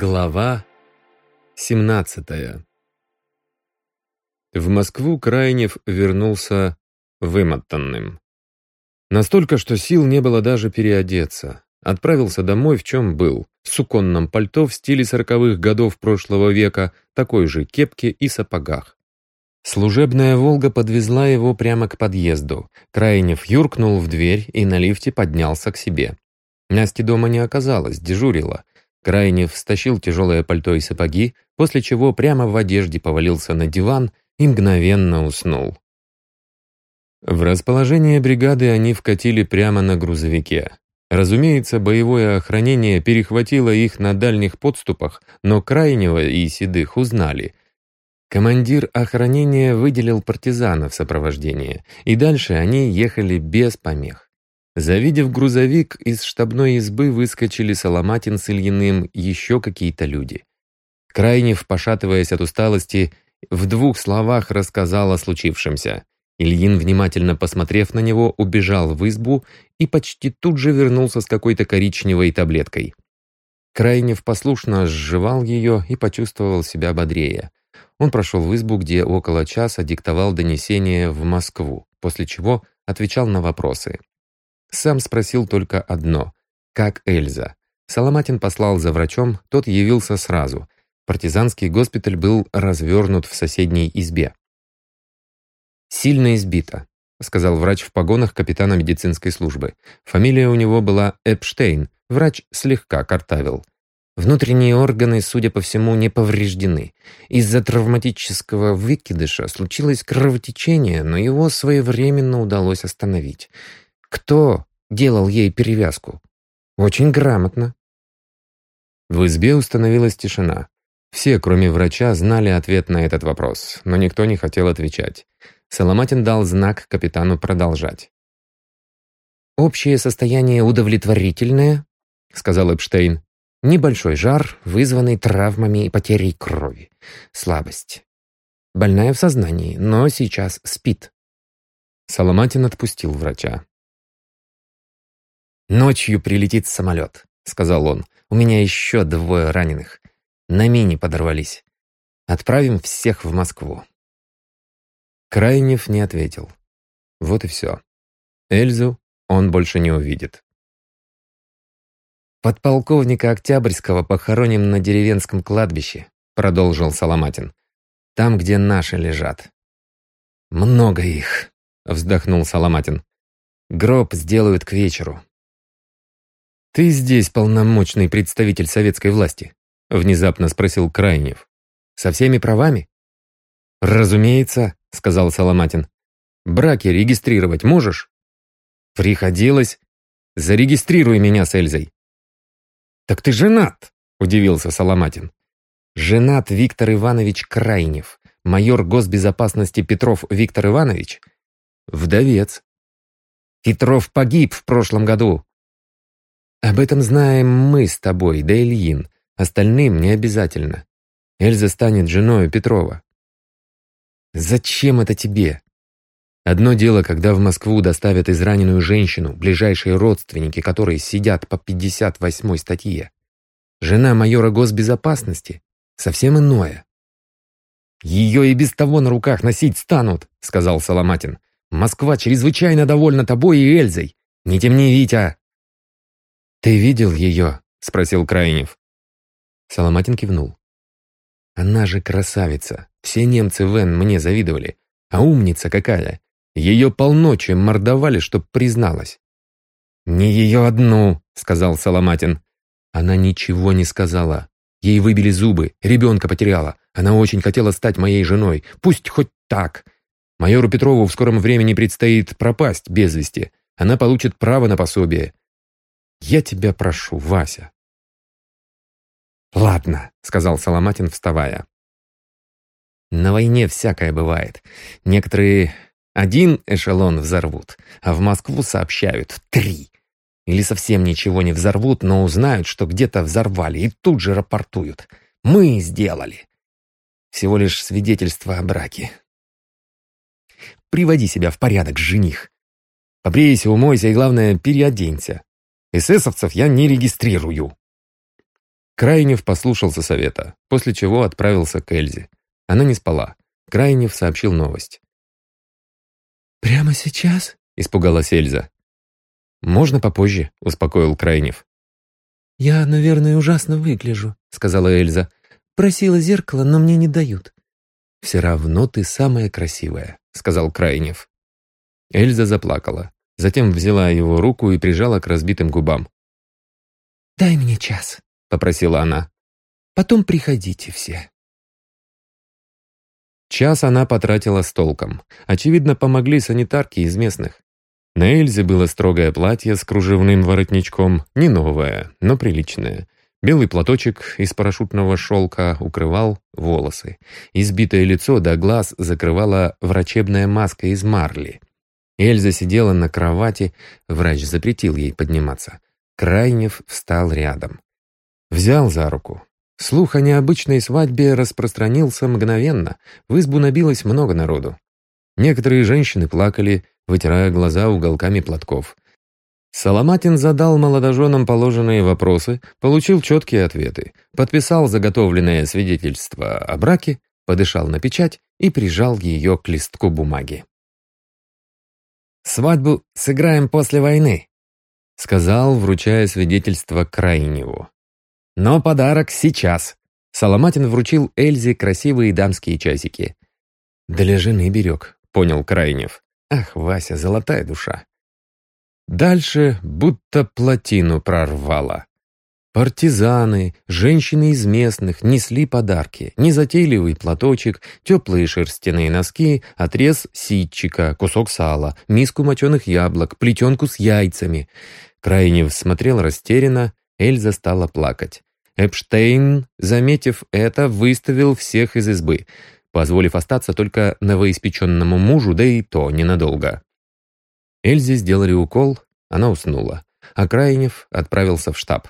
Глава 17 В Москву Крайнев вернулся вымотанным. Настолько, что сил не было даже переодеться. Отправился домой, в чем был, в суконном пальто в стиле сороковых годов прошлого века, такой же кепке и сапогах. Служебная «Волга» подвезла его прямо к подъезду. Крайнев юркнул в дверь и на лифте поднялся к себе. Насти дома не оказалось, дежурила. Крайнев стащил тяжелое пальто и сапоги, после чего прямо в одежде повалился на диван и мгновенно уснул. В расположение бригады они вкатили прямо на грузовике. Разумеется, боевое охранение перехватило их на дальних подступах, но Крайнего и Седых узнали. Командир охранения выделил партизанов в сопровождение, и дальше они ехали без помех. Завидев грузовик, из штабной избы выскочили Соломатин с Ильиным еще какие-то люди. Крайнев, пошатываясь от усталости, в двух словах рассказал о случившемся. Ильин, внимательно посмотрев на него, убежал в избу и почти тут же вернулся с какой-то коричневой таблеткой. Крайнев послушно сживал ее и почувствовал себя бодрее. Он прошел в избу, где около часа диктовал донесение в Москву, после чего отвечал на вопросы. Сам спросил только одно — как Эльза? Соломатин послал за врачом, тот явился сразу. Партизанский госпиталь был развернут в соседней избе. «Сильно избита», — сказал врач в погонах капитана медицинской службы. Фамилия у него была Эпштейн, врач слегка картавил. Внутренние органы, судя по всему, не повреждены. Из-за травматического выкидыша случилось кровотечение, но его своевременно удалось остановить. Кто делал ей перевязку? Очень грамотно. В избе установилась тишина. Все, кроме врача, знали ответ на этот вопрос, но никто не хотел отвечать. Соломатин дал знак капитану продолжать. «Общее состояние удовлетворительное», — сказал Эпштейн. «Небольшой жар, вызванный травмами и потерей крови. Слабость. Больная в сознании, но сейчас спит». Соломатин отпустил врача. «Ночью прилетит самолет», — сказал он. «У меня еще двое раненых. На мине подорвались. Отправим всех в Москву». Крайнев не ответил. Вот и все. Эльзу он больше не увидит. «Подполковника Октябрьского похороним на деревенском кладбище», продолжил Соломатин. «Там, где наши лежат». «Много их», — вздохнул Соломатин. «Гроб сделают к вечеру. «Ты здесь полномочный представитель советской власти?» — внезапно спросил Крайнев. «Со всеми правами?» «Разумеется», — сказал Соломатин. «Браки регистрировать можешь?» «Приходилось. Зарегистрируй меня с Эльзой». «Так ты женат!» — удивился Соломатин. «Женат Виктор Иванович Крайнев, майор госбезопасности Петров Виктор Иванович, вдовец. Петров погиб в прошлом году, об этом знаем мы с тобой, да Ильин. Остальным не обязательно. Эльза станет женой Петрова. Зачем это тебе? Одно дело, когда в Москву доставят израненную женщину, ближайшие родственники, которые сидят по 58-й статье. Жена майора госбезопасности — совсем иное. «Ее и без того на руках носить станут», — сказал Соломатин. «Москва чрезвычайно довольна тобой и Эльзой. Не темни, Витя, «Ты видел ее?» — спросил Крайнев. Соломатин кивнул. «Она же красавица. Все немцы Вен мне завидовали. А умница какая. Ее полночи мордовали, чтоб призналась». «Не ее одну», — сказал Соломатин. Она ничего не сказала. Ей выбили зубы, ребенка потеряла. Она очень хотела стать моей женой. Пусть хоть так. Майору Петрову в скором времени предстоит пропасть без вести. Она получит право на пособие. Я тебя прошу, Вася». «Ладно», — сказал Соломатин, вставая. «На войне всякое бывает. Некоторые один эшелон взорвут, а в Москву сообщают три. Или совсем ничего не взорвут, но узнают, что где-то взорвали, и тут же рапортуют. Мы сделали. Всего лишь свидетельство о браке. Приводи себя в порядок, жених. Побрейся, умойся и, главное, переоденься. Эсэсовцев я не регистрирую». Крайнев послушался совета, после чего отправился к Эльзе. Она не спала. Крайнев сообщил новость. «Прямо сейчас?» — испугалась Эльза. «Можно попозже», — успокоил Крайнев. «Я, наверное, ужасно выгляжу», — сказала Эльза. «Просила зеркало, но мне не дают». «Все равно ты самая красивая», — сказал Крайнев. Эльза заплакала, затем взяла его руку и прижала к разбитым губам. «Дай мне час», — попросила она. «Потом приходите все». Час она потратила с толком. Очевидно, помогли санитарки из местных. На Эльзе было строгое платье с кружевным воротничком, не новое, но приличное. Белый платочек из парашютного шелка укрывал волосы. Избитое лицо до глаз закрывала врачебная маска из марли. Эльза сидела на кровати, врач запретил ей подниматься. Крайнев встал рядом. Взял за руку. Слух о необычной свадьбе распространился мгновенно. В избу набилось много народу. Некоторые женщины плакали, вытирая глаза уголками платков. Соломатин задал молодоженам положенные вопросы, получил четкие ответы, подписал заготовленное свидетельство о браке, подышал на печать и прижал ее к листку бумаги. «Свадьбу сыграем после войны», — сказал, вручая свидетельство Крайневу. «Но подарок сейчас». Соломатин вручил Эльзе красивые дамские часики. «Для жены берег», — понял Крайнев. «Ах, Вася, золотая душа». Дальше будто плотину прорвало. Партизаны, женщины из местных несли подарки. Незатейливый платочек, теплые шерстяные носки, отрез ситчика, кусок сала, миску моченых яблок, плетенку с яйцами. Крайнев смотрел растерянно, Эльза стала плакать. Эпштейн, заметив это, выставил всех из избы, позволив остаться только новоиспеченному мужу, да и то ненадолго. Эльзе сделали укол, она уснула, а Крайнев отправился в штаб.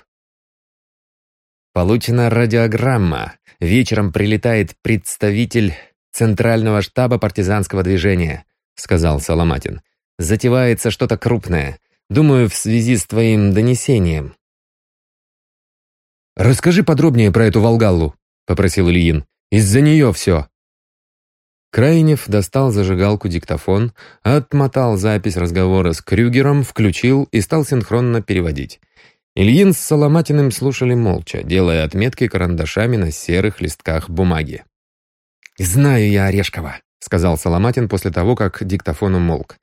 Получена радиограмма. Вечером прилетает представитель Центрального штаба партизанского движения, сказал Соломатин. Затевается что-то крупное. Думаю, в связи с твоим донесением. «Расскажи подробнее про эту Волгаллу», — попросил Ильин. «Из-за нее все». Крайнев достал зажигалку диктофон, отмотал запись разговора с Крюгером, включил и стал синхронно переводить. Ильин с Соломатиным слушали молча, делая отметки карандашами на серых листках бумаги. «Знаю я Орешкова», — сказал Соломатин после того, как диктофон умолк.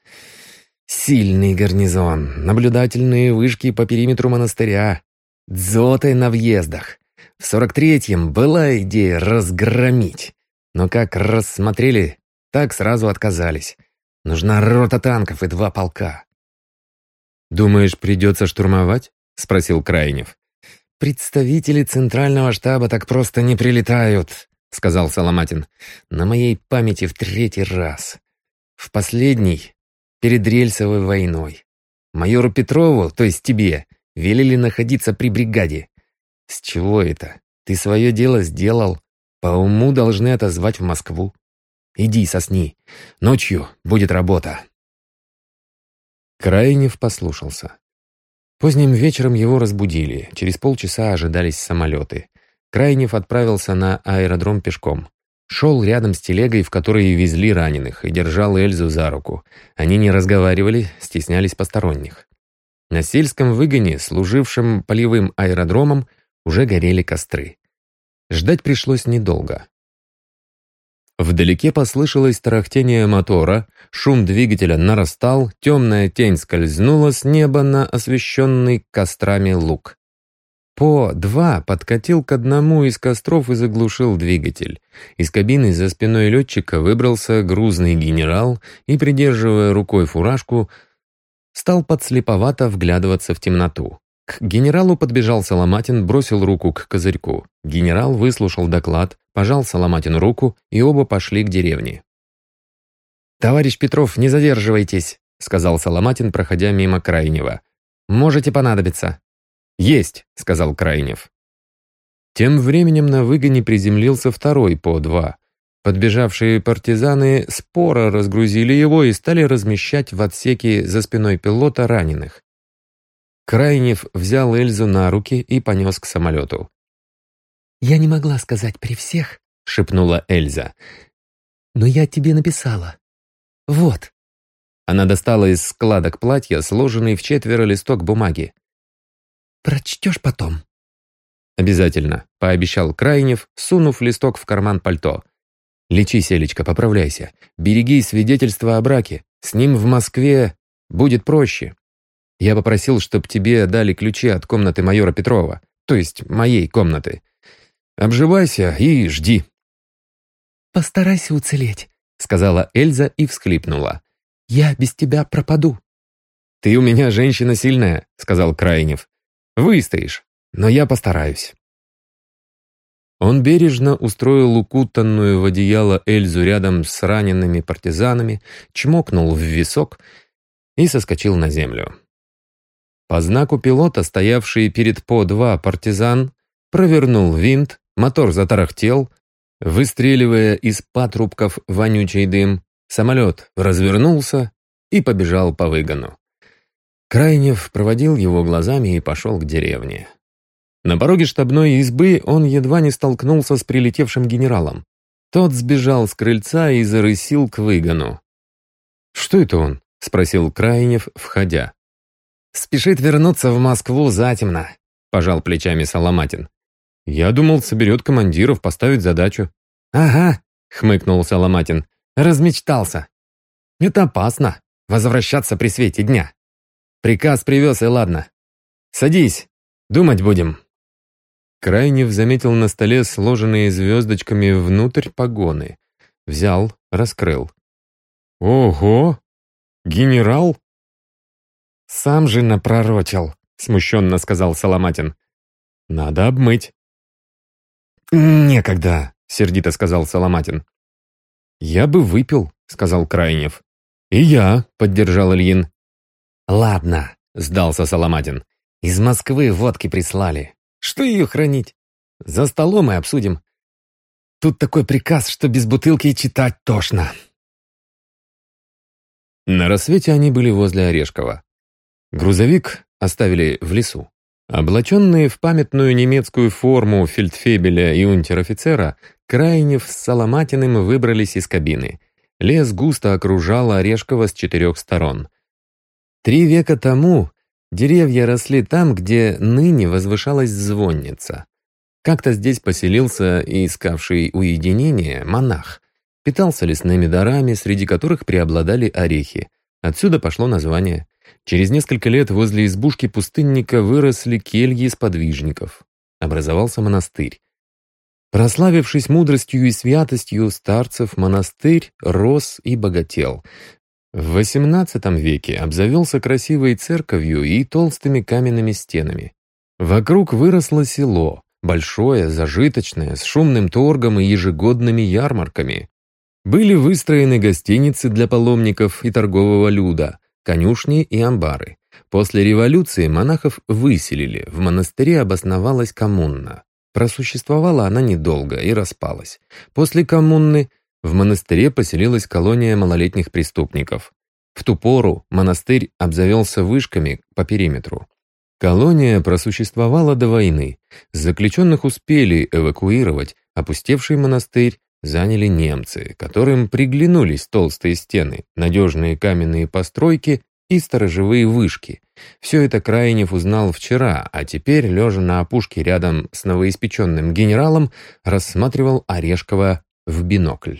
«Сильный гарнизон, наблюдательные вышки по периметру монастыря, дзоты на въездах. В сорок третьем была идея разгромить, но как рассмотрели, так сразу отказались. Нужна рота танков и два полка. «Думаешь, придется штурмовать?» — спросил Крайнев. «Представители центрального штаба так просто не прилетают», — сказал Соломатин. «На моей памяти в третий раз. В последний — перед рельсовой войной. Майору Петрову, то есть тебе, Велели находиться при бригаде. С чего это? Ты свое дело сделал. По уму должны отозвать в Москву. Иди сосни. Ночью будет работа. Крайнев послушался. Поздним вечером его разбудили. Через полчаса ожидались самолеты. Крайнев отправился на аэродром пешком. Шел рядом с телегой, в которой везли раненых, и держал Эльзу за руку. Они не разговаривали, стеснялись посторонних. На сельском выгоне, служившем полевым аэродромом, уже горели костры. Ждать пришлось недолго. Вдалеке послышалось тарахтение мотора, шум двигателя нарастал, темная тень скользнула с неба на освещенный кострами луг. По-2 подкатил к одному из костров и заглушил двигатель. Из кабины за спиной летчика выбрался грузный генерал и, придерживая рукой фуражку, стал подслеповато вглядываться в темноту. К генералу подбежал Соломатин, бросил руку к козырьку. Генерал выслушал доклад, пожал Соломатину руку, и оба пошли к деревне. «Товарищ Петров, не задерживайтесь», — сказал Соломатин, проходя мимо Крайнего. «Можете понадобиться». «Есть», — сказал Крайнев. Тем временем на выгоне приземлился второй по два. Подбежавшие партизаны споро разгрузили его и стали размещать в отсеке за спиной пилота раненых. Крайнев взял Эльзу на руки и понес к самолету. «Я не могла сказать при всех», — шепнула Эльза. «Но я тебе написала. Вот». Она достала из складок платья сложенный в четверо листок бумаги. «Прочтешь потом?» «Обязательно», — пообещал Крайнев, сунув листок в карман пальто. «Лечись, Элечка, поправляйся. Береги свидетельство о браке. С ним в Москве будет проще. Я попросил, чтобы тебе дали ключи от комнаты майора Петрова, то есть моей комнаты. Обживайся и жди». «Постарайся уцелеть», — сказала Эльза и всхлипнула. «Я без тебя пропаду». «Ты у меня женщина сильная», — сказал Крайнев. «Выстоишь, но я постараюсь». Он бережно устроил укутанную в одеяло Эльзу рядом с ранеными партизанами, чмокнул в висок и соскочил на землю. По знаку пилота, стоявший перед По-2 партизан, провернул винт, мотор затарахтел, выстреливая из патрубков вонючий дым, самолет развернулся и побежал по выгону. Крайнев проводил его глазами и пошел к деревне. На пороге штабной избы он едва не столкнулся с прилетевшим генералом. Тот сбежал с крыльца и зарысил к выгону. «Что это он?» — спросил Крайнев, входя. «Спешит вернуться в Москву затемно», — пожал плечами Соломатин. «Я думал, соберет командиров, поставить задачу». «Ага», — хмыкнул Соломатин. «Размечтался. Это опасно, возвращаться при свете дня. Приказ привез, и ладно. Садись, думать будем». Крайнев заметил на столе сложенные звездочками внутрь погоны. Взял, раскрыл. «Ого! Генерал?» «Сам же напророчил», — смущенно сказал Соломатин. «Надо обмыть». «Некогда», — сердито сказал Соломатин. «Я бы выпил», — сказал Крайнев. «И я», — поддержал Ильин. «Ладно», — сдался Соломатин. «Из Москвы водки прислали. Что ее хранить? За столом и обсудим. Тут такой приказ, что без бутылки читать тошно. На рассвете они были возле Орешкова. Грузовик оставили в лесу. Облаченные в памятную немецкую форму фельдфебеля и унтер-офицера, Крайнев с Соломатиным выбрались из кабины. Лес густо окружал Орешкова с четырех сторон. Три века тому Деревья росли там, где ныне возвышалась звонница. Как-то здесь поселился и искавший уединение монах. Питался лесными дарами, среди которых преобладали орехи. Отсюда пошло название. Через несколько лет возле избушки пустынника выросли кельи сподвижников. Образовался монастырь. Прославившись мудростью и святостью старцев, монастырь рос и богател. В XVIII веке обзавелся красивой церковью и толстыми каменными стенами. Вокруг выросло село, большое, зажиточное, с шумным торгом и ежегодными ярмарками. Были выстроены гостиницы для паломников и торгового люда, конюшни и амбары. После революции монахов выселили, в монастыре обосновалась коммуна. Просуществовала она недолго и распалась. После коммуны в монастыре поселилась колония малолетних преступников. В ту пору монастырь обзавелся вышками по периметру. Колония просуществовала до войны. Заключенных успели эвакуировать, опустевший монастырь заняли немцы, которым приглянулись толстые стены, надежные каменные постройки и сторожевые вышки. Все это Крайнев узнал вчера, а теперь, лежа на опушке рядом с новоиспеченным генералом, рассматривал Орешкова в бинокль.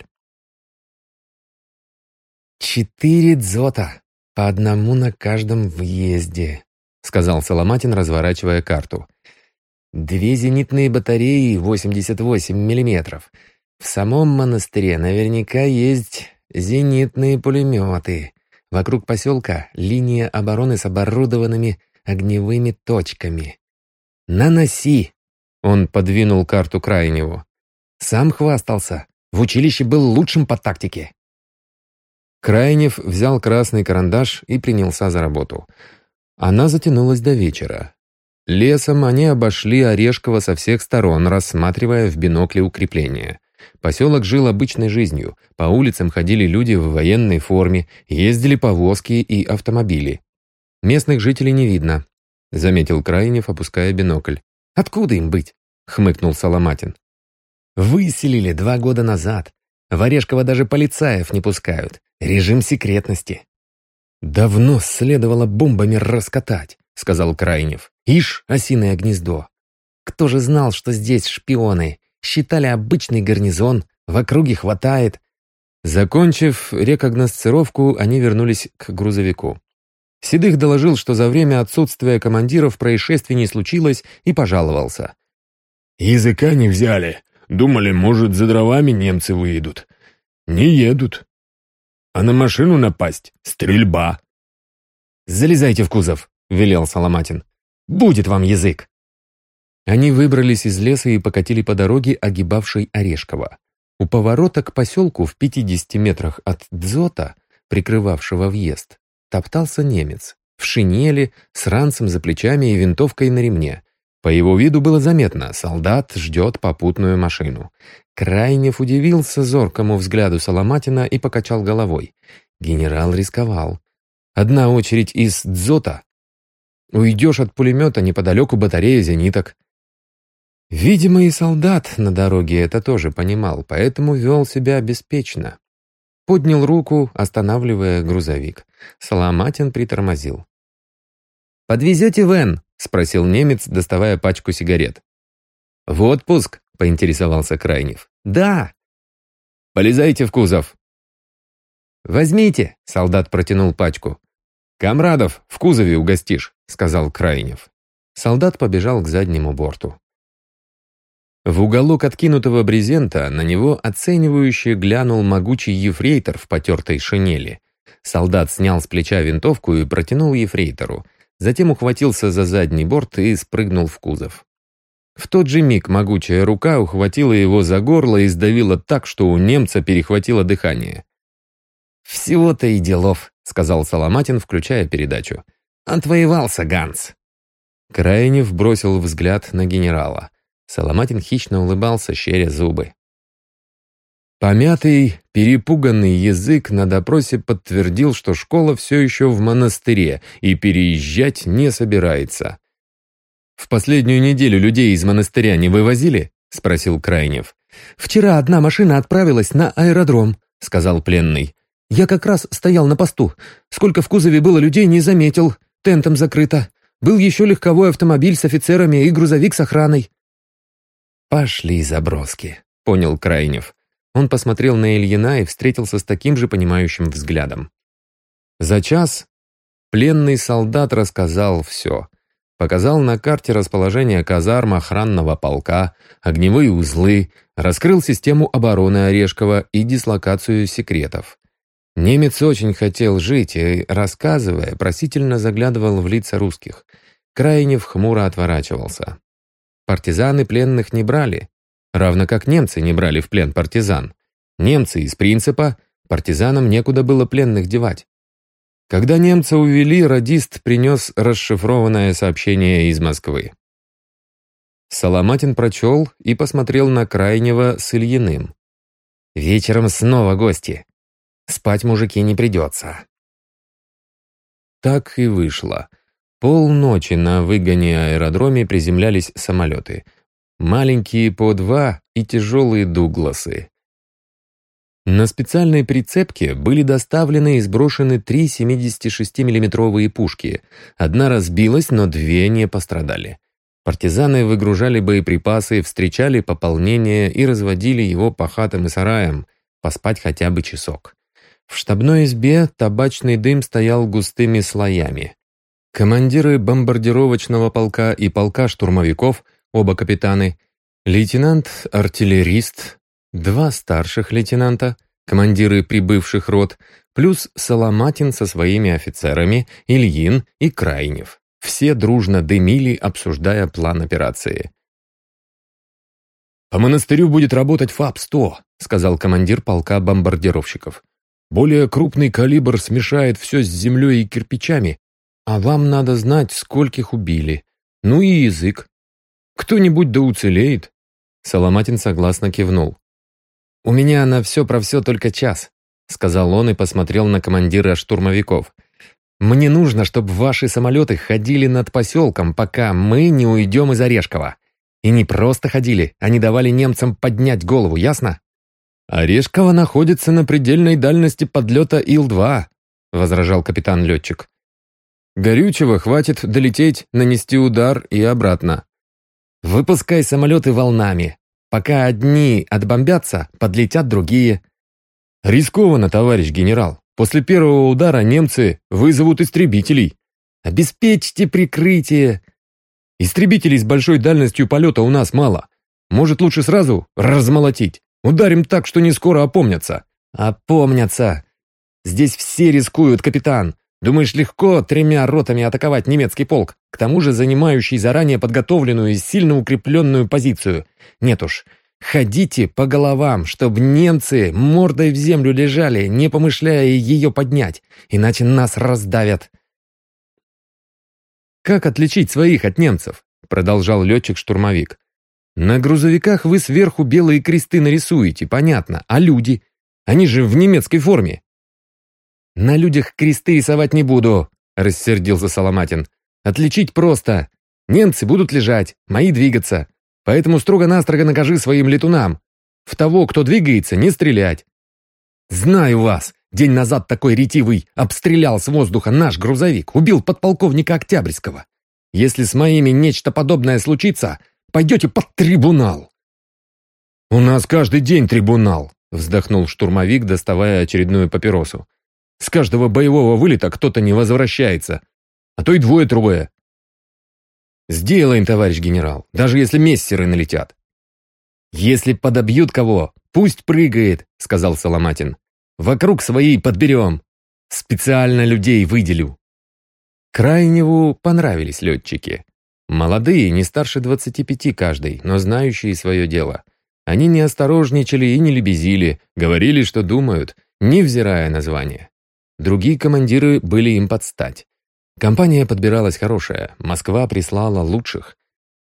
«Четыре дзота, по одному на каждом въезде», — сказал Соломатин, разворачивая карту. «Две зенитные батареи 88 миллиметров. В самом монастыре наверняка есть зенитные пулеметы. Вокруг поселка линия обороны с оборудованными огневыми точками. Наноси!» Он подвинул карту крайнего. «Сам хвастался. В училище был лучшим по тактике». Крайнев взял красный карандаш и принялся за работу. Она затянулась до вечера. Лесом они обошли Орешково со всех сторон, рассматривая в бинокле укрепления. Поселок жил обычной жизнью. По улицам ходили люди в военной форме, ездили повозки и автомобили. «Местных жителей не видно», — заметил Крайнев, опуская бинокль. «Откуда им быть? хмыкнул Соломатин. «Выселили два года назад. В Орешково даже полицаев не пускают. Режим секретности». «Давно следовало бомбами раскатать», — сказал Крайнев. «Ишь, осиное гнездо. Кто же знал, что здесь шпионы? Считали обычный гарнизон, в округе хватает». Закончив рекогносцировку, они вернулись к грузовику. Седых доложил, что за время отсутствия командиров происшествий не случилось, и пожаловался. «Языка не взяли. Думали, может, за дровами немцы выедут. Не едут. А на машину напасть — стрельба». «Залезайте в кузов», — велел Соломатин. «Будет вам язык». Они выбрались из леса и покатили по дороге, огибавшей Орешково. У поворота к поселку в 50 метрах от Дзота, прикрывавшего въезд, топтался немец, в шинели, с ранцем за плечами и винтовкой на ремне. По его виду было заметно, солдат ждет попутную машину. Крайнев удивился зоркому взгляду Соломатина и покачал головой. Генерал рисковал. Одна очередь из дзота. Уйдешь от пулемета неподалеку батарея зениток. Видимо, и солдат на дороге это тоже понимал, поэтому вел себя беспечно. Поднял руку, останавливая грузовик. Соломатин притормозил. «Подвезете Вен?» — спросил немец, доставая пачку сигарет. «В отпуск?» — поинтересовался Крайнев. «Да». «Полезайте в кузов». «Возьмите», — солдат протянул пачку. «Камрадов, в кузове угостишь», — сказал Крайнев. Солдат побежал к заднему борту. В уголок откинутого брезента на него оценивающе глянул могучий ефрейтор в потертой шинели. Солдат снял с плеча винтовку и протянул ефрейтору. Затем ухватился за задний борт и спрыгнул в кузов. В тот же миг могучая рука ухватила его за горло и сдавила так, что у немца перехватило дыхание. «Всего-то и делов», — сказал Соломатин, включая передачу. «Отвоевался Ганс». Крайнев бросил взгляд на генерала. Соломатин хищно улыбался, щеря зубы. Помятый, перепуганный язык на допросе подтвердил, что школа все еще в монастыре и переезжать не собирается. «В последнюю неделю людей из монастыря не вывозили?» — спросил Крайнев. «Вчера одна машина отправилась на аэродром», — сказал пленный. «Я как раз стоял на посту. Сколько в кузове было людей, не заметил. Тентом закрыто. Был еще легковой автомобиль с офицерами и грузовик с охраной. «Пошли заброски», — понял Крайнев. Он посмотрел на Ильина и встретился с таким же понимающим взглядом. За час пленный солдат рассказал все. Показал на карте расположение казарм охранного полка, огневые узлы, раскрыл систему обороны Орешкова и дислокацию секретов. Немец очень хотел жить и, рассказывая, просительно заглядывал в лица русских. Крайнев хмуро отворачивался. Партизаны пленных не брали, равно как немцы не брали в плен партизан. Немцы из принципа, партизанам некуда было пленных девать. Когда немца увели, радист принес расшифрованное сообщение из Москвы. Соломатин прочел и посмотрел на крайнего с Ильиным. «Вечером снова гости. Спать мужики не придется». Так и вышло. Полночи на выгоне аэродроме приземлялись самолеты. Маленькие по два и тяжелые дугласы. На специальной прицепке были доставлены и сброшены три 76 миллиметровые пушки. Одна разбилась, но две не пострадали. Партизаны выгружали боеприпасы, встречали пополнение и разводили его по хатам и сараям, поспать хотя бы часок. В штабной избе табачный дым стоял густыми слоями. Командиры бомбардировочного полка и полка штурмовиков, оба капитаны, лейтенант-артиллерист, два старших лейтенанта, командиры прибывших рот, плюс Соломатин со своими офицерами, Ильин и Крайнев. Все дружно дымили, обсуждая план операции. «По монастырю будет работать ФАП-100», — сказал командир полка бомбардировщиков. «Более крупный калибр смешает все с землей и кирпичами, а вам надо знать, скольких убили. Ну и язык. Кто-нибудь да уцелеет. Соломатин согласно кивнул. «У меня на все про все только час», — сказал он и посмотрел на командира штурмовиков. «Мне нужно, чтобы ваши самолеты ходили над поселком, пока мы не уйдем из Орешкова. И не просто ходили, они давали немцам поднять голову, ясно? «Орешково находится на предельной дальности подлета Ил-2», — возражал капитан-летчик. «Горючего хватит долететь, нанести удар и обратно». «Выпускай самолеты волнами. Пока одни отбомбятся, подлетят другие». «Рискованно, товарищ генерал. После первого удара немцы вызовут истребителей». «Обеспечьте прикрытие». «Истребителей с большой дальностью полета у нас мало. Может, лучше сразу размолотить?» Ударим так, что не скоро опомнятся». «Опомнятся! Здесь все рискуют, капитан. Думаешь, легко тремя ротами атаковать немецкий полк, к тому же занимающий заранее подготовленную и сильно укрепленную позицию? Нет уж, ходите по головам, чтобы немцы мордой в землю лежали, не помышляя ее поднять, иначе нас раздавят». «Как отличить своих от немцев?» продолжал летчик-штурмовик. На грузовиках вы сверху белые кресты нарисуете, понятно. А люди? Они же в немецкой форме. На людях кресты рисовать не буду, рассердился Соломатин. Отличить просто. Немцы будут лежать, мои двигаться. Поэтому строго-настрого накажи своим летунам. В того, кто двигается, не стрелять. Знаю вас. День назад такой ретивый обстрелял с воздуха наш грузовик, убил подполковника Октябрьского. Если с моими нечто подобное случится, Пойдете под трибунал!» «У нас каждый день трибунал!» вздохнул штурмовик, доставая очередную папиросу. «С каждого боевого вылета кто-то не возвращается, а то и двое-трое». «Сделаем, товарищ генерал, даже если мессеры налетят». «Если подобьют кого, пусть прыгает», — сказал Соломатин. «Вокруг свои подберем. Специально людей выделю». Крайневу понравились летчики. Молодые, не старше 25 каждый, но знающие свое дело. Они не осторожничали и не лебезили, говорили, что думают, невзирая на звание. Другие командиры были им под стать. Компания подбиралась хорошая, Москва прислала лучших.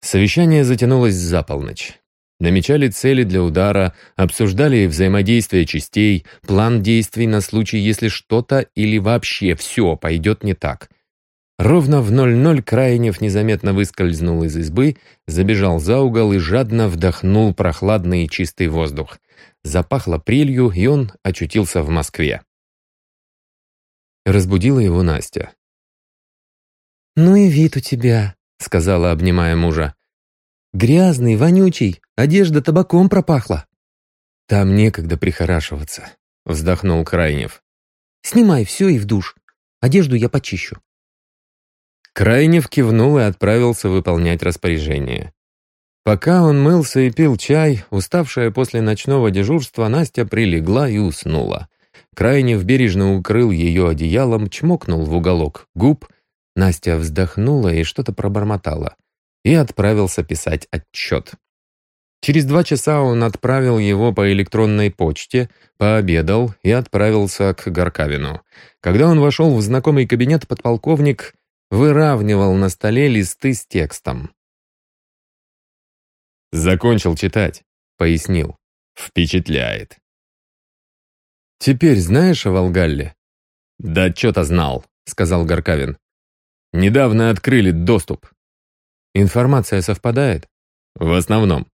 Совещание затянулось за полночь. Намечали цели для удара, обсуждали взаимодействие частей, план действий на случай, если что-то или вообще все пойдет не так. Ровно в ноль-ноль Крайнев незаметно выскользнул из избы, забежал за угол и жадно вдохнул прохладный и чистый воздух. Запахло прелью, и он очутился в Москве. Разбудила его Настя. «Ну и вид у тебя», — сказала, обнимая мужа. «Грязный, вонючий, одежда табаком пропахла». «Там некогда прихорашиваться», — вздохнул Крайнев. «Снимай все и в душ. Одежду я почищу». Крайнев кивнул и отправился выполнять распоряжение. Пока он мылся и пил чай, уставшая после ночного дежурства, Настя прилегла и уснула. Крайнев бережно укрыл ее одеялом, чмокнул в уголок губ. Настя вздохнула и что-то пробормотала. И отправился писать отчет. Через два часа он отправил его по электронной почте, пообедал и отправился к Горкавину. Когда он вошел в знакомый кабинет, подполковник выравнивал на столе листы с текстом. «Закончил читать», — пояснил. «Впечатляет». «Теперь знаешь о Волгалле?» «Да что-то знал», — сказал Горкавин. «Недавно открыли доступ». «Информация совпадает?» «В основном.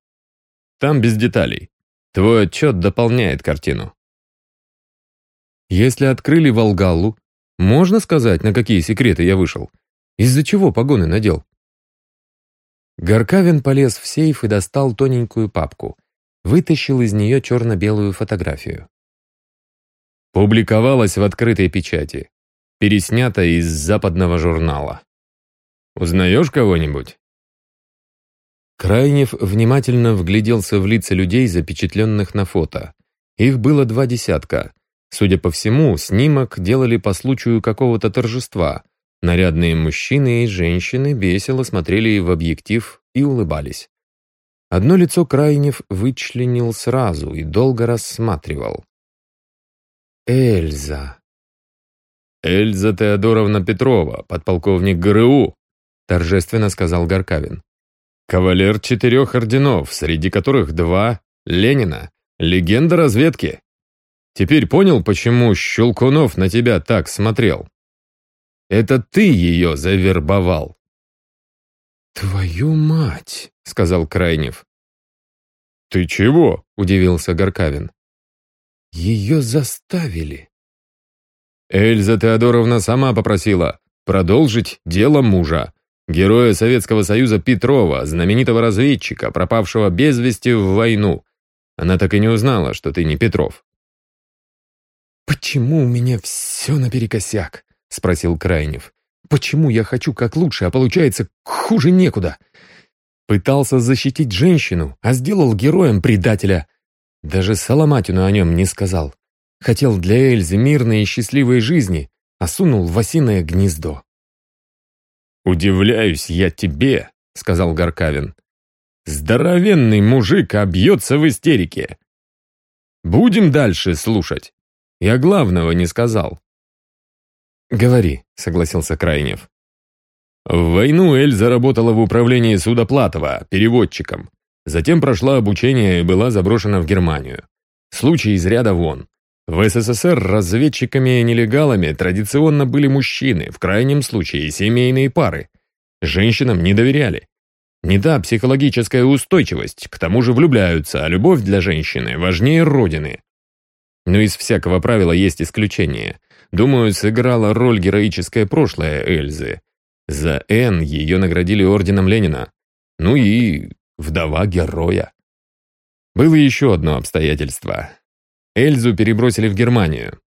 Там без деталей. Твой отчет дополняет картину». «Если открыли Волгаллу, можно сказать, на какие секреты я вышел?» Из-за чего погоны надел?» Горкавин полез в сейф и достал тоненькую папку. Вытащил из нее черно-белую фотографию. Публиковалась в открытой печати. Переснята из западного журнала. «Узнаешь кого-нибудь?» Крайнев внимательно вгляделся в лица людей, запечатленных на фото. Их было два десятка. Судя по всему, снимок делали по случаю какого-то торжества, Нарядные мужчины и женщины весело смотрели в объектив и улыбались. Одно лицо Крайнев вычленил сразу и долго рассматривал. Эльза. «Эльза Теодоровна Петрова, подполковник ГРУ», торжественно сказал Горкавин. «Кавалер четырех орденов, среди которых два — Ленина, легенда разведки. Теперь понял, почему Щелкунов на тебя так смотрел?» Это ты ее завербовал!» «Твою мать!» — сказал Крайнев. «Ты чего?» — удивился Горкавин. «Ее заставили». Эльза Теодоровна сама попросила продолжить дело мужа, героя Советского Союза Петрова, знаменитого разведчика, пропавшего без вести в войну. Она так и не узнала, что ты не Петров. «Почему у меня все наперекосяк?» — спросил Крайнев. «Почему я хочу как лучше, а получается хуже некуда?» Пытался защитить женщину, а сделал героем предателя. Даже Соломатину о нем не сказал. Хотел для Эльзы мирной и счастливой жизни, а сунул в осиное гнездо. «Удивляюсь я тебе», — сказал Горкавин. «Здоровенный мужик обьется в истерике. Будем дальше слушать. Я главного не сказал». «Говори», — согласился Крайнев. В войну Эль заработала в управлении Судоплатова, переводчиком. Затем прошла обучение и была заброшена в Германию. Случай из ряда вон. В СССР разведчиками и нелегалами традиционно были мужчины, в крайнем случае семейные пары. Женщинам не доверяли. Не та психологическая устойчивость, к тому же влюбляются, а любовь для женщины важнее родины. Но из всякого правила есть исключение. Думаю, сыграла роль героическое прошлое Эльзы. За Н ее наградили орденом Ленина. Ну и вдова героя. Было еще одно обстоятельство. Эльзу перебросили в Германию.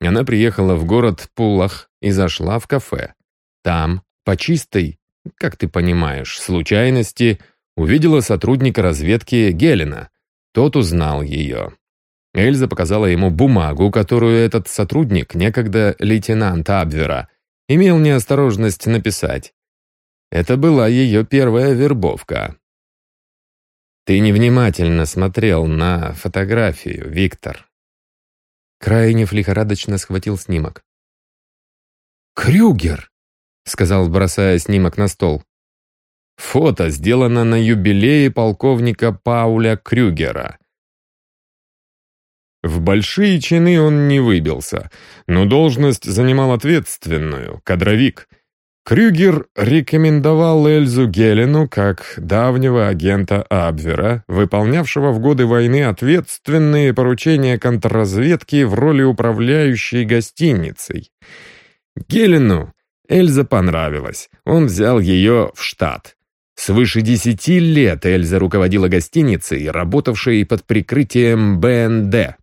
Она приехала в город Пулах и зашла в кафе. Там, по чистой, как ты понимаешь, случайности, увидела сотрудника разведки Гелена. Тот узнал ее. Эльза показала ему бумагу, которую этот сотрудник, некогда лейтенант Абвера, имел неосторожность написать. Это была ее первая вербовка. Ты невнимательно смотрел на фотографию, Виктор. Крайнев лихорадочно схватил снимок. «Крюгер!» — сказал, бросая снимок на стол. Фото сделано на юбилее полковника Пауля Крюгера. В большие чины он не выбился, но должность занимал ответственную, кадровик. Крюгер рекомендовал Эльзу Гелену как давнего агента Абвера, выполнявшего в годы войны ответственные поручения контрразведки в роли управляющей гостиницей. Гелену Эльза понравилась, он взял ее в штат. Свыше десяти лет Эльза руководила гостиницей, работавшей под прикрытием БНД.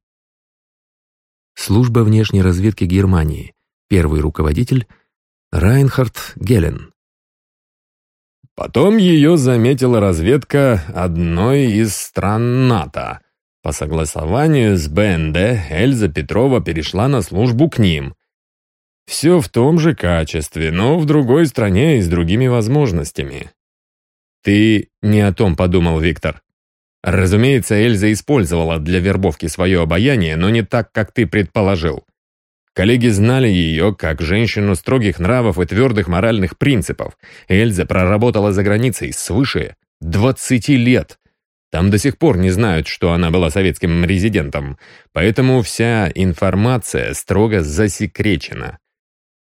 Служба внешней разведки Германии. Первый руководитель Райнхард Гелен. Потом ее заметила разведка одной из стран НАТО. По согласованию с БНД Эльза Петрова перешла на службу к ним. Все в том же качестве, но в другой стране и с другими возможностями. Ты не о том подумал, Виктор. Разумеется, Эльза использовала для вербовки свое обаяние, но не так, как ты предположил. Коллеги знали ее как женщину строгих нравов и твердых моральных принципов. Эльза проработала за границей свыше 20 лет. Там до сих пор не знают, что она была советским резидентом, поэтому вся информация строго засекречена.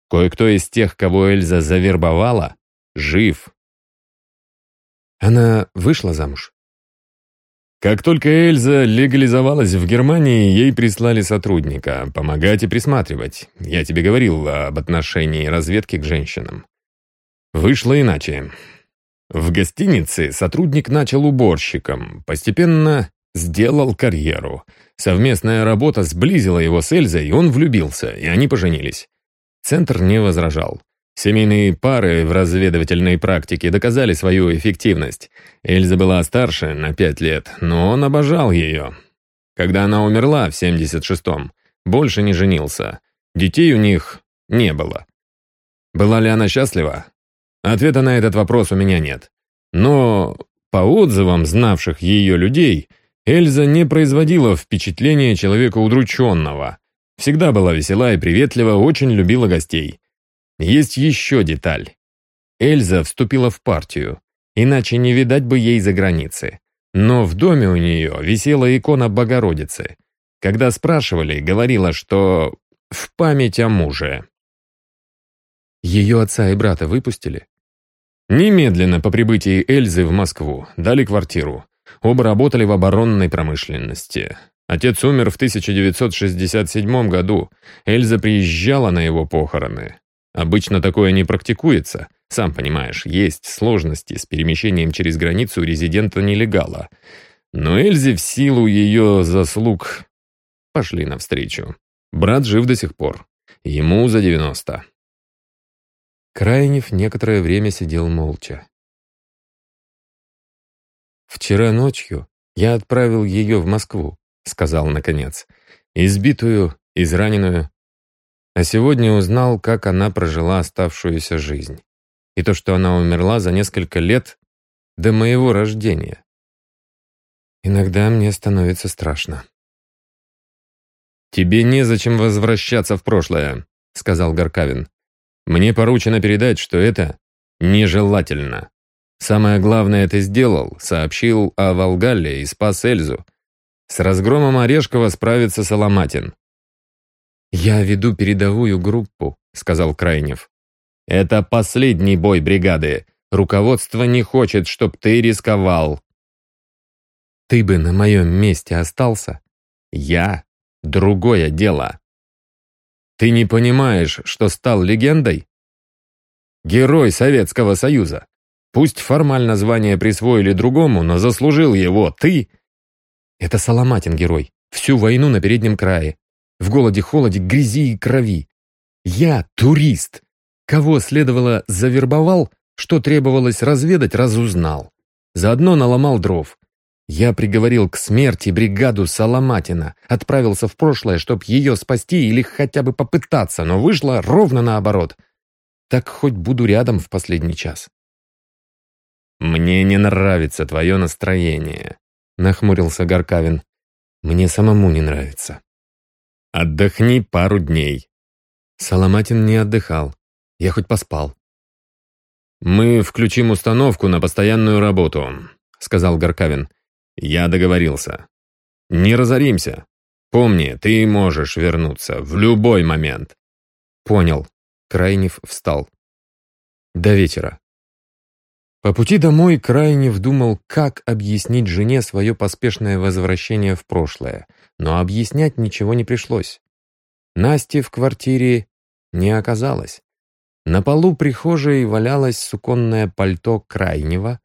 Кое-кто из тех, кого Эльза завербовала, жив. Она вышла замуж? Как только Эльза легализовалась в Германии, ей прислали сотрудника, помогать и присматривать. Я тебе говорил об отношении разведки к женщинам. Вышло иначе. В гостинице сотрудник начал уборщиком, постепенно сделал карьеру. Совместная работа сблизила его с Эльзой, и он влюбился, и они поженились. Центр не возражал. Семейные пары в разведывательной практике доказали свою эффективность. Эльза была старше на пять лет, но он обожал ее. Когда она умерла в 76-м, больше не женился. Детей у них не было. Была ли она счастлива? Ответа на этот вопрос у меня нет. Но по отзывам знавших ее людей, Эльза не производила впечатления человека удрученного. Всегда была весела и приветлива, очень любила гостей. Есть еще деталь. Эльза вступила в партию, иначе не видать бы ей за границы. Но в доме у нее висела икона Богородицы. Когда спрашивали, говорила, что в память о муже. Ее отца и брата выпустили? Немедленно по прибытии Эльзы в Москву дали квартиру. Оба работали в оборонной промышленности. Отец умер в 1967 году. Эльза приезжала на его похороны. Обычно такое не практикуется. Сам понимаешь, есть сложности с перемещением через границу резидента-нелегала. Но Эльзе в силу ее заслуг пошли навстречу. Брат жив до сих пор. Ему за 90. Крайнев некоторое время сидел молча. «Вчера ночью я отправил ее в Москву», — сказал наконец. «Избитую, израненную. А сегодня узнал, как она прожила оставшуюся жизнь. И то, что она умерла за несколько лет до моего рождения. Иногда мне становится страшно». «Тебе незачем возвращаться в прошлое», — сказал Горкавин. «Мне поручено передать, что это нежелательно. Самое главное ты сделал, сообщил о Волгалле и спас Эльзу. С разгромом Орешкова справится Соломатин». «Я веду передовую группу», — сказал Крайнев. «Это последний бой бригады. Руководство не хочет, чтоб ты рисковал». «Ты бы на моем месте остался?» «Я другое дело. Ты не понимаешь, что стал легендой? Герой Советского Союза. Пусть формально звание присвоили другому, но заслужил его ты. Это Соломатин герой. Всю войну на переднем крае. В голоде-холоде, грязи и крови. Я турист. Кого следовало завербовал, что требовалось разведать, разузнал. Заодно наломал дров. Я приговорил к смерти бригаду Соломатина, отправился в прошлое, чтобы ее спасти или хотя бы попытаться, но вышло ровно наоборот. Так хоть буду рядом в последний час. «Мне не нравится твое настроение», — нахмурился Горкавин. «Мне самому не нравится». «Отдохни пару дней». Соломатин не отдыхал. Я хоть поспал. «Мы включим установку на постоянную работу», — сказал Горкавин. Я договорился. Не разоримся. Помни, ты можешь вернуться в любой момент. Понял. Крайнев встал. До вечера. По пути домой Крайнев думал, как объяснить жене свое поспешное возвращение в прошлое, но объяснять ничего не пришлось. Насти в квартире не оказалось. На полу прихожей валялось суконное пальто Крайнева,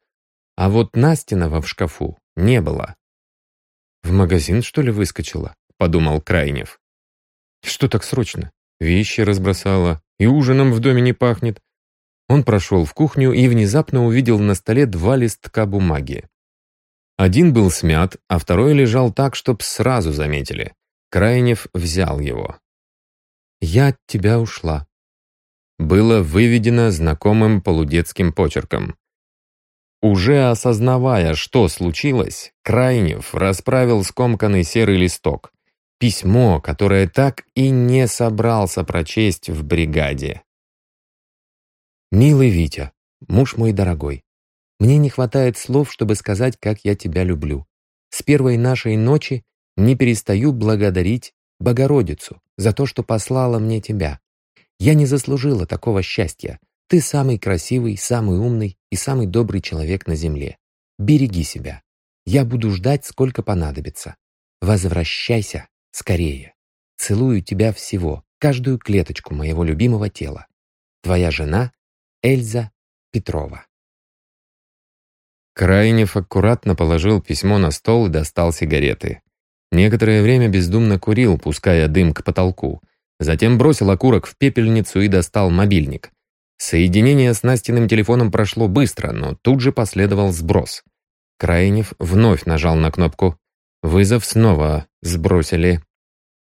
а вот Настиного в шкафу не было. «В магазин, что ли, выскочила?» — подумал Крайнев. «Что так срочно? Вещи разбросала, и ужином в доме не пахнет». Он прошел в кухню и внезапно увидел на столе два листка бумаги. Один был смят, а второй лежал так, чтоб сразу заметили. Крайнев взял его. «Я от тебя ушла». Было выведено знакомым полудетским почерком. Уже осознавая, что случилось, Крайнев расправил скомканный серый листок. Письмо, которое так и не собрался прочесть в бригаде. «Милый Витя, муж мой дорогой, мне не хватает слов, чтобы сказать, как я тебя люблю. С первой нашей ночи не перестаю благодарить Богородицу за то, что послала мне тебя. Я не заслужила такого счастья, ты самый красивый, самый умный и самый добрый человек на земле. Береги себя. Я буду ждать, сколько понадобится. Возвращайся скорее. Целую тебя всего, каждую клеточку моего любимого тела. Твоя жена Эльза Петрова. Крайнев аккуратно положил письмо на стол и достал сигареты. Некоторое время бездумно курил, пуская дым к потолку. Затем бросил окурок в пепельницу и достал мобильник. Соединение с Настиным телефоном прошло быстро, но тут же последовал сброс. Крайнев вновь нажал на кнопку. Вызов снова сбросили.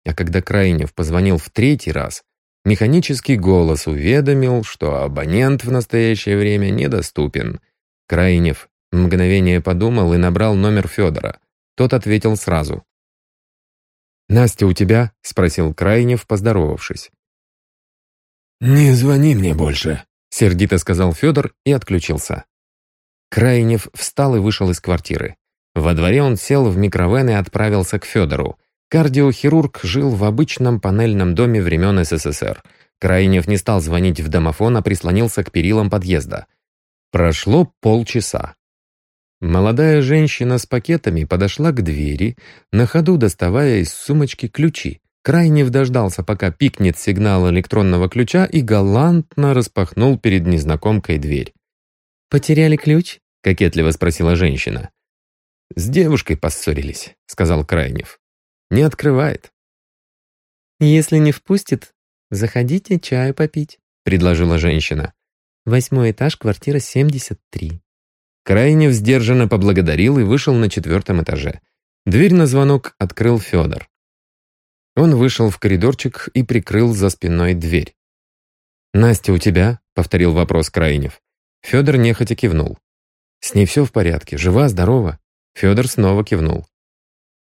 А когда Крайнев позвонил в третий раз, механический голос уведомил, что абонент в настоящее время недоступен. Крайнев мгновение подумал и набрал номер Федора. Тот ответил сразу. «Настя у тебя?» — спросил Крайнев, поздоровавшись. «Не звони мне больше», — сердито сказал Федор и отключился. Крайнев встал и вышел из квартиры. Во дворе он сел в микровен и отправился к Федору. Кардиохирург жил в обычном панельном доме времен СССР. Крайнев не стал звонить в домофон, а прислонился к перилам подъезда. Прошло полчаса. Молодая женщина с пакетами подошла к двери, на ходу доставая из сумочки ключи. Крайнев дождался, пока пикнет сигнал электронного ключа и галантно распахнул перед незнакомкой дверь. «Потеряли ключ?» — кокетливо спросила женщина. «С девушкой поссорились», — сказал Крайнев. «Не открывает». «Если не впустит, заходите чаю попить», — предложила женщина. «Восьмой этаж, квартира 73». Крайнев сдержанно поблагодарил и вышел на четвертом этаже. Дверь на звонок открыл Федор. Он вышел в коридорчик и прикрыл за спиной дверь. «Настя у тебя?» — повторил вопрос Крайнев. Федор нехотя кивнул. «С ней все в порядке, жива, здорова?» Федор снова кивнул.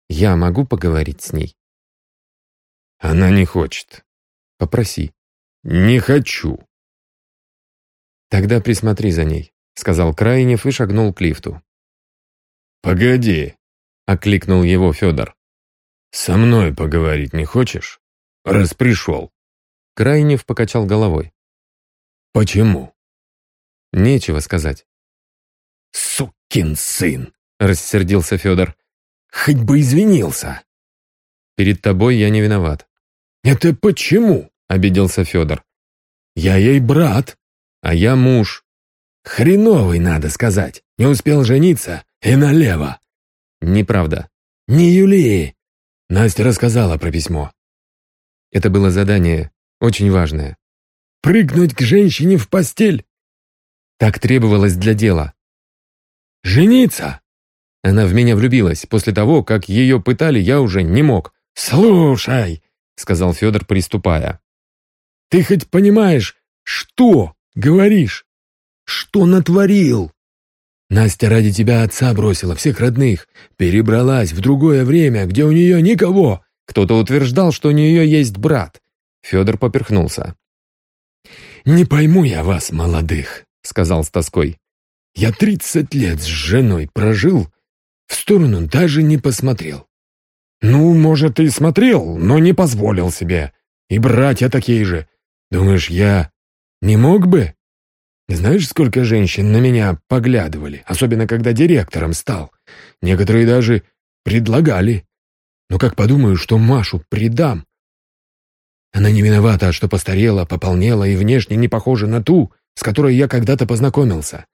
«Я могу поговорить с ней?» «Она не хочет». «Попроси». «Не хочу». «Тогда присмотри за ней», — сказал Крайнев и шагнул к лифту. «Погоди», — окликнул его Федор. «Со мной поговорить не хочешь? Раз пришел». Крайнев покачал головой. «Почему?» «Нечего сказать». «Сукин сын!» — рассердился Федор. «Хоть бы извинился!» «Перед тобой я не виноват». «Это почему?» — обиделся Федор. «Я ей брат». «А я муж». «Хреновый, надо сказать. Не успел жениться и налево». «Неправда». «Не Юлии». Настя рассказала про письмо. Это было задание, очень важное. «Прыгнуть к женщине в постель?» Так требовалось для дела. «Жениться?» Она в меня влюбилась. После того, как ее пытали, я уже не мог. «Слушай», — сказал Федор, приступая. «Ты хоть понимаешь, что говоришь? Что натворил?» Настя ради тебя отца бросила, всех родных, перебралась в другое время, где у нее никого. Кто-то утверждал, что у нее есть брат. Федор поперхнулся. «Не пойму я вас, молодых», — сказал с тоской. «Я тридцать лет с женой прожил, в сторону даже не посмотрел. Ну, может, и смотрел, но не позволил себе. И братья такие же. Думаешь, я не мог бы?» Знаешь, сколько женщин на меня поглядывали, особенно когда директором стал? Некоторые даже предлагали. Но как подумаю, что Машу предам? Она не виновата, что постарела, пополнела и внешне не похожа на ту, с которой я когда-то познакомился.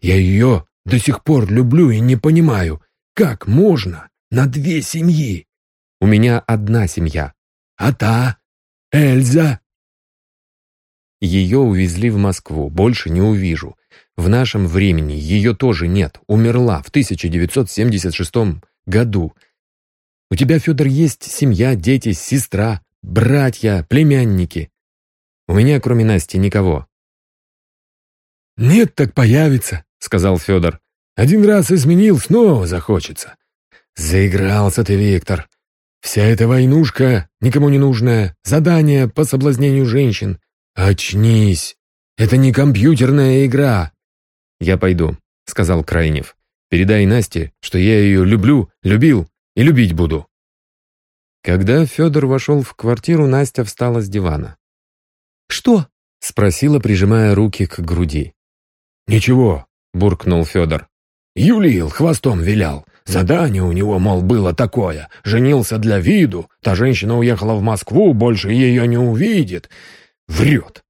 Я ее до сих пор люблю и не понимаю, как можно на две семьи. У меня одна семья. А та? Эльза? Ее увезли в Москву, больше не увижу. В нашем времени ее тоже нет, умерла в 1976 году. У тебя, Федор, есть семья, дети, сестра, братья, племянники. У меня, кроме Насти, никого. «Нет, так появится», — сказал Федор. «Один раз изменил, снова захочется». «Заигрался ты, Виктор. Вся эта войнушка, никому не нужная, задание по соблазнению женщин, «Очнись! Это не компьютерная игра!» «Я пойду», — сказал Крайнев. «Передай Насте, что я ее люблю, любил и любить буду». Когда Федор вошел в квартиру, Настя встала с дивана. «Что?» — спросила, прижимая руки к груди. «Ничего», — буркнул Федор. «Юлил, хвостом вилял. Задание у него, мол, было такое. Женился для виду. Та женщина уехала в Москву, больше ее не увидит. Врет.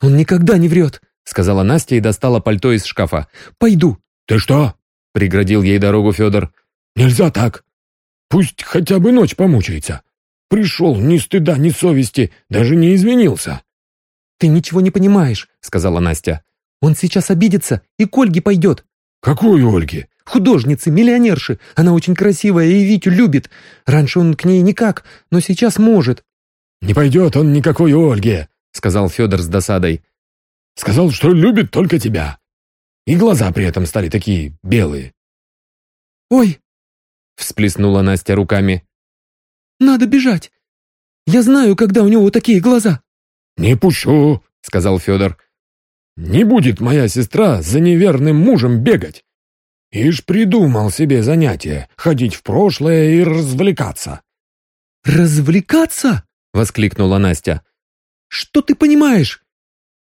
«Он никогда не врет», — сказала Настя и достала пальто из шкафа. «Пойду». «Ты что?» — преградил ей дорогу Федор. «Нельзя так. Пусть хотя бы ночь помучается. Пришел ни стыда, ни совести, даже не извинился». «Ты ничего не понимаешь», — сказала Настя. «Он сейчас обидится и к Ольге пойдет». «Какой Ольге?» «Художницы, миллионерши. Она очень красивая и Витю любит. Раньше он к ней никак, но сейчас может. «Не пойдет он никакой Ольге», — сказал Федор с досадой. «Сказал, что любит только тебя. И глаза при этом стали такие белые». «Ой!» — всплеснула Настя руками. «Надо бежать. Я знаю, когда у него такие глаза». «Не пущу», — сказал Федор. «Не будет моя сестра за неверным мужем бегать. Ишь придумал себе занятие — ходить в прошлое и развлекаться». «Развлекаться?» — воскликнула Настя. «Что ты понимаешь?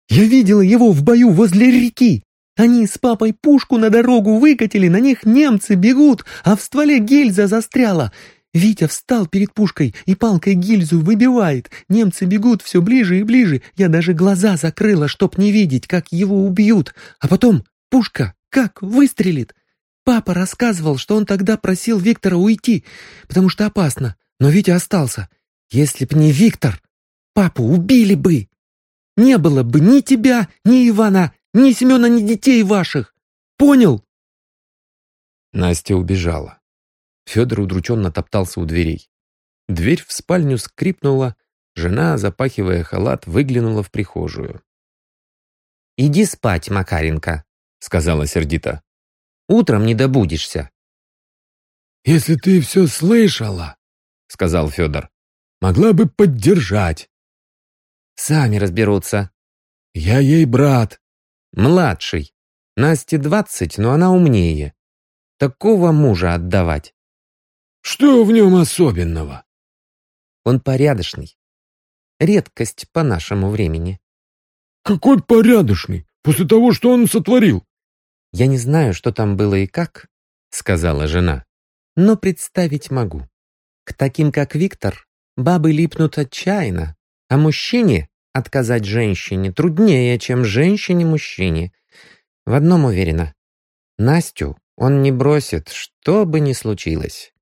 Я видела его в бою возле реки. Они с папой пушку на дорогу выкатили, на них немцы бегут, а в стволе гильза застряла. Витя встал перед пушкой и палкой гильзу выбивает. Немцы бегут все ближе и ближе. Я даже глаза закрыла, чтоб не видеть, как его убьют. А потом пушка как выстрелит. Папа рассказывал, что он тогда просил Виктора уйти, потому что опасно. Но Витя остался. Если б не Виктор, папу убили бы. Не было бы ни тебя, ни Ивана, ни Семена, ни детей ваших! Понял?» Настя убежала. Федор удрученно топтался у дверей. Дверь в спальню скрипнула, жена, запахивая халат, выглянула в прихожую. «Иди спать, Макаренко», — сказала сердито. «Утром не добудешься». «Если ты все слышала», — сказал Федор, — «могла бы поддержать». «Сами разберутся». «Я ей брат. Младший. Насте двадцать, но она умнее. Такого мужа отдавать. Что в нем особенного? Он порядочный. Редкость по нашему времени. Какой порядочный? После того, что он сотворил? Я не знаю, что там было и как, сказала жена. Но представить могу. К таким, как Виктор, бабы липнут отчаянно, а мужчине Отказать женщине труднее, чем женщине-мужчине. В одном уверена. Настю он не бросит, что бы ни случилось.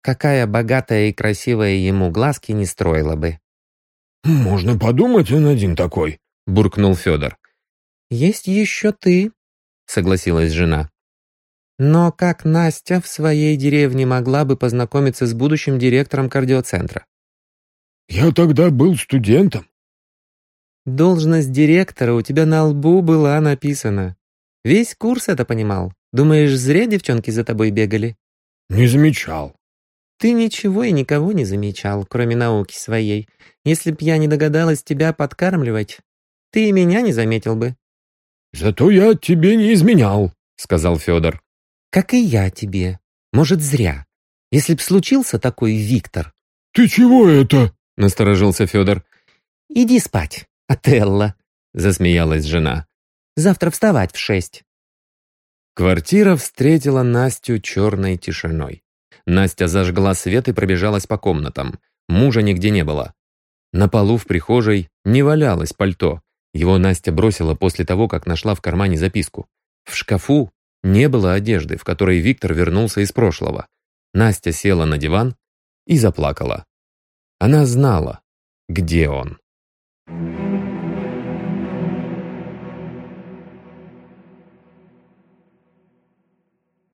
Какая богатая и красивая ему глазки не строила бы. «Можно подумать, он один такой», — буркнул Федор. «Есть еще ты», — согласилась жена. «Но как Настя в своей деревне могла бы познакомиться с будущим директором кардиоцентра?» «Я тогда был студентом. Должность директора у тебя на лбу была написана. Весь курс это понимал. Думаешь, зря девчонки за тобой бегали? Не замечал. Ты ничего и никого не замечал, кроме науки своей. Если б я не догадалась тебя подкармливать, ты и меня не заметил бы. Зато я тебе не изменял, сказал Федор. Как и я тебе. Может, зря. Если б случился такой Виктор. Ты чего это? Насторожился Федор. Иди спать. «Отелло», — засмеялась жена. «Завтра вставать в шесть». Квартира встретила Настю черной тишиной. Настя зажгла свет и пробежалась по комнатам. Мужа нигде не было. На полу в прихожей не валялось пальто. Его Настя бросила после того, как нашла в кармане записку. В шкафу не было одежды, в которой Виктор вернулся из прошлого. Настя села на диван и заплакала. Она знала, где он.